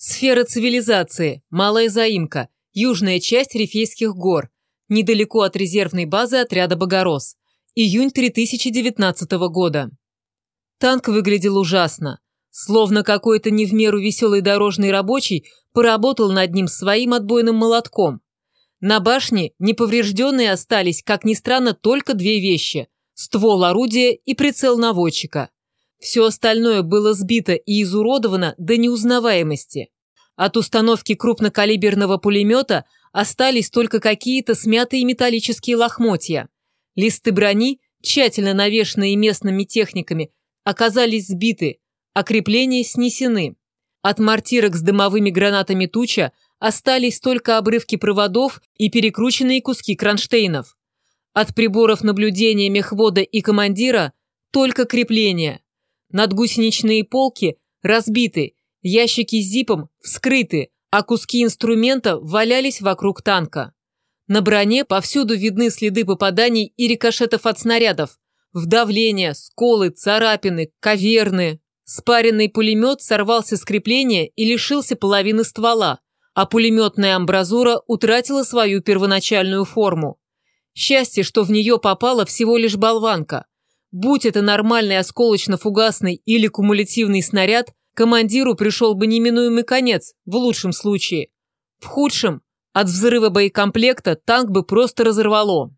Сфера цивилизации, Малая Заимка, южная часть Рифейских гор, недалеко от резервной базы отряда «Богорос». Июнь 3019 года. Танк выглядел ужасно. Словно какой-то не в меру веселый дорожный рабочий поработал над ним своим отбойным молотком. На башне неповрежденные остались, как ни странно, только две вещи – ствол орудия и прицел наводчика. Все остальное было сбито и изуродовано до неузнаваемости. От установки крупнокалиберного пулемета остались только какие-то смятые металлические лохмотья. Листы брони, тщательно навешанные местными техниками, оказались сбиты, а крепления снесены. От мортирок с дымовыми гранатами туча остались только обрывки проводов и перекрученные куски кронштейнов. От приборов наблюдения мехвода и командира только крепления. Надгусеничные полки разбиты, ящики с зипом вскрыты, а куски инструмента валялись вокруг танка. На броне повсюду видны следы попаданий и рикошетов от снарядов. Вдавления, сколы, царапины, каверны. Спаренный пулемет сорвался с крепления и лишился половины ствола, а пулеметная амбразура утратила свою первоначальную форму. Счастье, что в нее попала всего лишь болванка. Будь это нормальный осколочно-фугасный или кумулятивный снаряд, командиру пришел бы неминуемый конец, в лучшем случае. В худшем, от взрыва боекомплекта танк бы просто разорвало.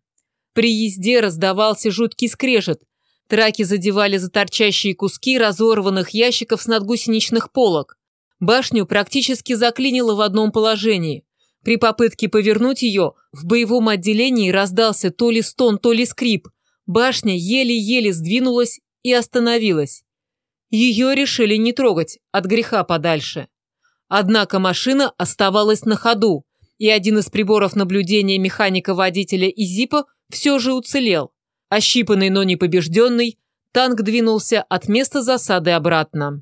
При езде раздавался жуткий скрежет. Траки задевали за торчащие куски разорванных ящиков с надгусеничных полок. Башню практически заклинило в одном положении. При попытке повернуть ее, в боевом отделении раздался то ли стон, то ли скрип – Башня еле-еле сдвинулась и остановилась. Ее решили не трогать, от греха подальше. Однако машина оставалась на ходу, и один из приборов наблюдения механика-водителя и Зипа все же уцелел. Ощипанный, но не побежденный, танк двинулся от места засады обратно.